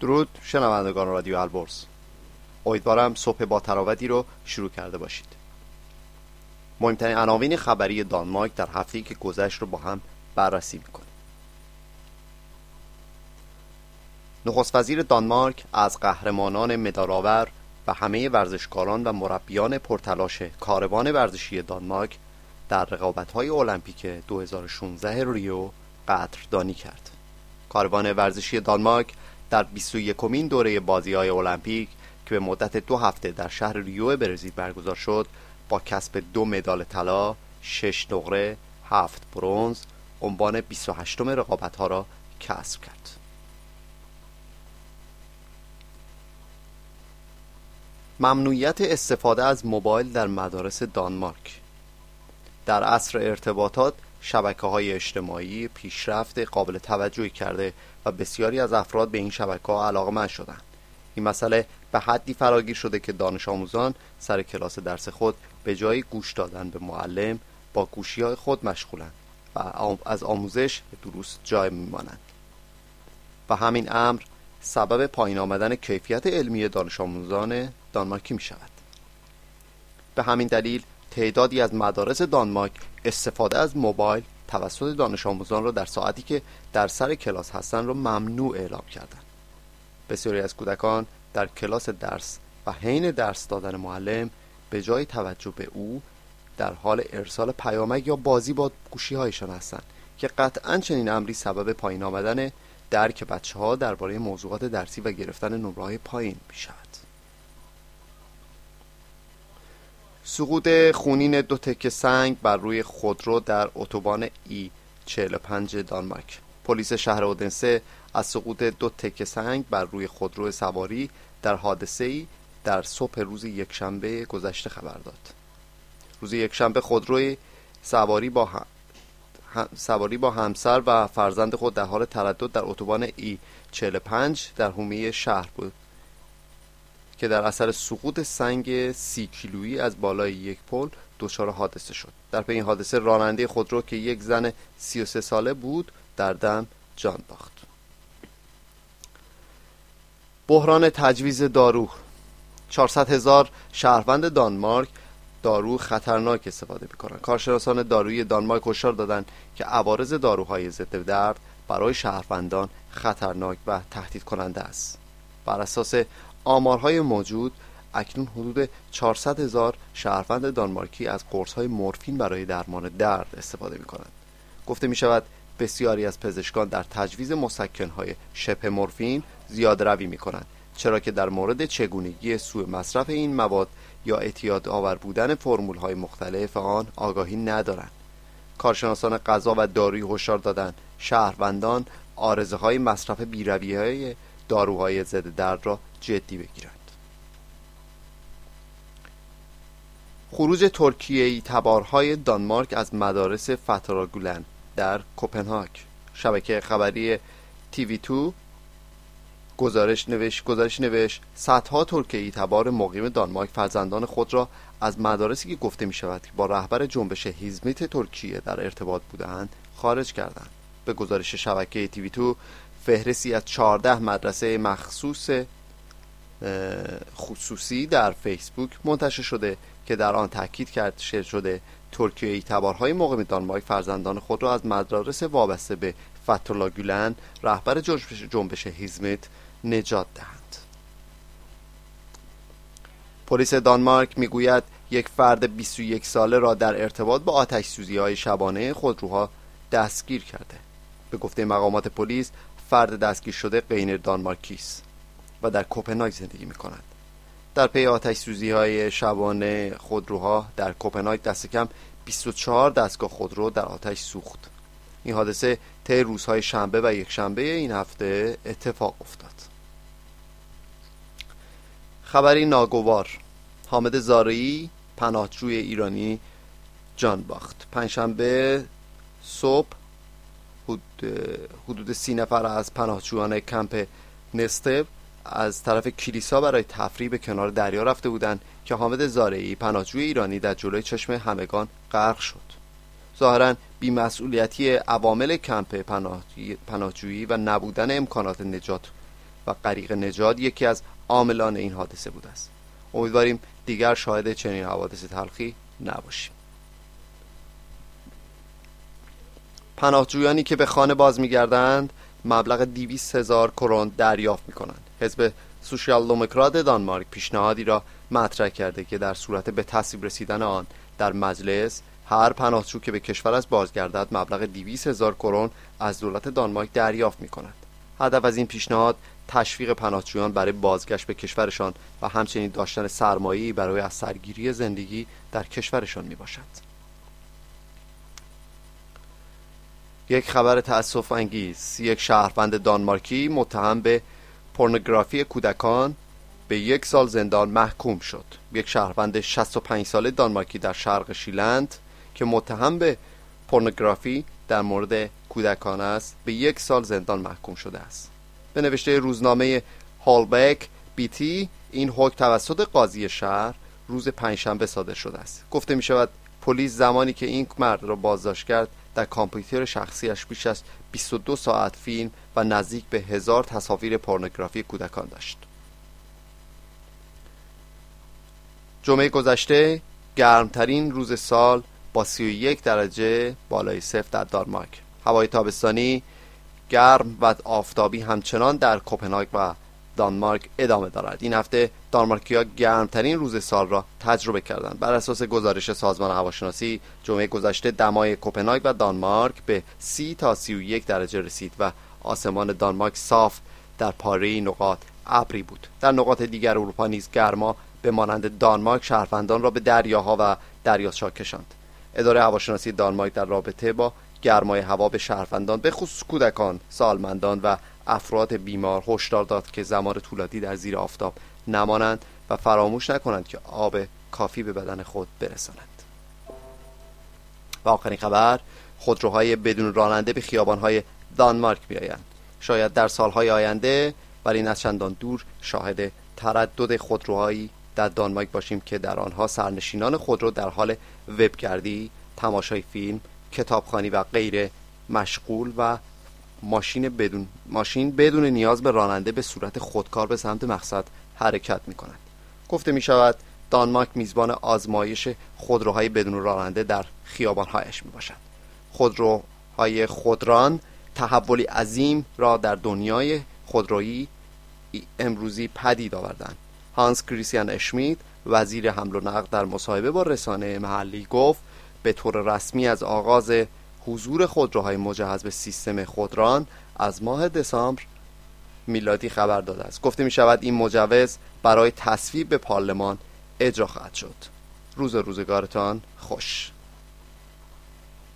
درود. شنوندگان رادیو البرز. امیدوارم صبح با تراوتی رو شروع کرده باشید. مهمترین عناوین خبری دانمارک در هفته‌ای که گذشت رو با هم بررسی می‌کنیم. نخست وزیر دانمارک از قهرمانان مدارآور و همه ورزشکاران و مربیان پرتلاش کاروان ورزشی دانمارک در رقابت‌های المپیک 2016 ریو قدردانی کرد. کاروان ورزشی دانمارک در 21 کمین دوره بازی های المپیک که به مدت دو هفته در شهر ریو برزیل برگزار شد با کسب دو مدال طلا، شش نقره، هفت برونز، عنوان 28 رقابت ها را کسب کرد. ممنوعیت استفاده از موبایل در مدارس دانمارک در عصر ارتباطات شبکه های اجتماعی پیشرفت قابل توجهی کرده و بسیاری از افراد به این شبکه ها علاقه شدند. این مسئله به حدی فراگیر شده که دانش آموزان سر کلاس درس خود به جای گوش دادن به معلم با گوشی های خود مشغولند و از آموزش دروس جای میمانند. و همین امر سبب پایین آمدن کیفیت علمی دانش آموزان دانمارکی می شود به همین دلیل تعدادی از مدارس دانمارک استفاده از موبایل توسط دانش آموزان را در ساعتی که در سر کلاس هستند را ممنوع اعلام کردند بسیاری از کودکان در کلاس درس و حین درس دادن معلم به جای توجه به او در حال ارسال پیامک یا بازی با گوشی هایشان هستند که قطعا چنین امری سبب پایین آمدن درک بچه ها درباره موضوعات درسی و گرفتن نمره پایین می شود. سقوط خونین دو تکه سنگ بر روی خودرو در اتوبان ای 45 دانمارک. پلیس شهر اودنسه از سقوط دو تکه سنگ بر روی خودرو سواری در حادثه ای در صبح روز یکشنبه گذشته خبر داد. روز یکشنبه خودروی سواری با سواری با همسر و فرزند خود در حال تردد در اتوبان ای 45 در حومه شهر بود. که در اثر سقوط سنگ سی کیلویی از بالای یک پل دچار حادثه شد. در پی این حادثه راننده خودرو که یک زن 33 ساله بود در دم جان باخت. بحران تجویز دارو. 400 هزار شهروند دانمارک دارو خطرناک استفاده می‌کنند. کارشناسان دارویی دانمارک هشدار دادند که عوارض داروهای ضد درد برای شهروندان خطرناک و تهدید کننده است. بر اساس آمارهای موجود اکنون حدود 400 هزار شهروند دانمارکی از قرص های مورفین برای درمان درد استفاده می کنند. گفته می شود بسیاری از پزشکان در تجویز مسکن های شبه مورفین زیاد روی می کنند چرا که در مورد چگونگی سوء مصرف این مواد یا اعتیاد آور بودن فرمول های مختلف آن آگاهی ندارند کارشناسان غذا و دارویی هشدار دادند شهروندان آرزه های مصرف بیروی های داروهای ضد درد را جدی بگیرند. خروج ترکیه ای تبارهای دانمارک از مدارس فتراگولن در کوپنهاگ. شبکه خبری تیوی تو گزارش نوشت گزارش نوشت صدها ترکیه تبار مقیم دانمارک فرزندان خود را از مدارسی که گفته می شود که با رهبر جنبش هیزمیت ترکیه در ارتباط بودند خارج کردند. به گزارش شبکه تیوی تو فهرستی از 14 مدرسه مخصوص خصوصی در فیسبوک منتشر شده که در آن تاکید کرد شده ترکیه ای تبارهای مقیم دانمارک فرزندان خود را از مدارس وابسته به فتولا گولن رهبر جنبش هیزمیت نجات دهند. پلیس دانمارک می‌گوید یک فرد 21 ساله را در ارتباط با آتش سوزی های شبانه خودروها دستگیر کرده. به گفته مقامات پلیس فرد دستگیر شده غیر دانمارکی است و در کوپنهاگ زندگی می کند در پی آتش سوزی های شبانه خودروها در کوپنهاگ دست کم 24 دستگاه خودرو در آتش سوخت. این حادثه طی روزهای شنبه و یک شنبه این هفته اتفاق افتاد. خبری ناگوار. حامد زارعی پناهجوی ایرانی جان باخت. پنجشنبه صبح حدود سی نفر از پناهجویان کمپ نستو از طرف کلیسا برای تفریح به کنار دریا رفته بودند که حامد زارعی پناهجوی ایرانی در جلوی چشم همگان غرق شد. ظاهرا بیمسئولیتی عوامل کمپ پناهجویی و نبودن امکانات نجات و غریق نجات یکی از عاملان این حادثه بوده است. امیدواریم دیگر شاهد چنین حوادث تلخی نباشیم. پناهجویانی که به خانه باز میگردند مبلغ 200 هزار کرون دریافت می کنند حزب سوشیال دموکرات دانمارک پیشنهادی را مطرح کرده که در صورت به تصویب رسیدن آن در مجلس هر پناهجو که به کشور از بازگردد مبلغ 200 هزار کرون از دولت دانمارک دریافت می کند هدف از این پیشنهاد تشویق پناهجویان برای بازگشت به کشورشان و همچنین داشتن سرمایه‌ای برای از سرگیری زندگی در کشورشان می باشد. یک خبر تأسف انگیز یک شهروند دانمارکی متهم به پورنوگرافی کودکان به یک سال زندان محکوم شد. یک شهروند 65 ساله دانمارکی در شرق شیلند که متهم به پورنوگرافی در مورد کودکان است به یک سال زندان محکوم شده است. به نوشته روزنامه هالبک بیتی این حکم توسط قاضی شهر روز پنجشنبه صادر شده است. گفته می شود پلیس زمانی که این مرد را بازداشت کرد در کامپیوتر شخصیش بیش از 22 ساعت فیلم و نزدیک به هزار تصاویر پورنوگرافی کودکان داشت. جمعه گذشته گرمترین روز سال با 31 درجه بالای صفر در دانمارک. هوای تابستانی گرم و آفتابی همچنان در کوپنهاگ و دانمارک ادامه دارد. این هفته دانمارکیا گرمترین روز سال را تجربه کردند. بر اساس گزارش سازمان هواشناسی جمعه گذشته دمای کوپنهاگ و دانمارک به 30 تا 31 درجه رسید و آسمان دانمارک صاف در پاره نقاط ابری بود. در نقاط دیگر اروپا نیز گرما به مانند دانمارک شهروندان را به دریاها و دریاچه‌ها کشاند. اداره هواشناسی دانمارک در رابطه با گرمای هوا به شهروندان به خصوص کودکان سالمندان و افراد بیمار هشدار داد که زمان طولانی در زیر آفتاب نمانند و فراموش نکنند که آب کافی به بدن خود برسانند و آخرین خبر خودروهای بدون راننده به خیابانهای دانمارک بیایند شاید در سالهای آینده ولی نه چندان دور شاهد تردد خودروهایی در دانمارک باشیم که در آنها سرنشینان خودرو در حال وبگردی تماشای فیلم کتابخانی و غیره مشغول و ماشین بدون ماشین بدون نیاز به راننده به صورت خودکار به سمت مقصد حرکت می کند گفته می شود دانمارک میزبان آزمایش خودروهای بدون راننده در خیابانهایش می باشد خودروهای خودران تحولی عظیم را در دنیای خودرویی امروزی پدید آوردند. هانس کریستیان اشمیت وزیر حمل و نقل در مصاحبه با رسانه محلی گفت به طور رسمی از آغاز حضور خودروهای مجهز به سیستم خودران از ماه دسامبر میلادی خبر داده است. گفته می شود این مجوز برای تصویب به پارلمان اجرا خواهد شد. روز روزگارتان خوش.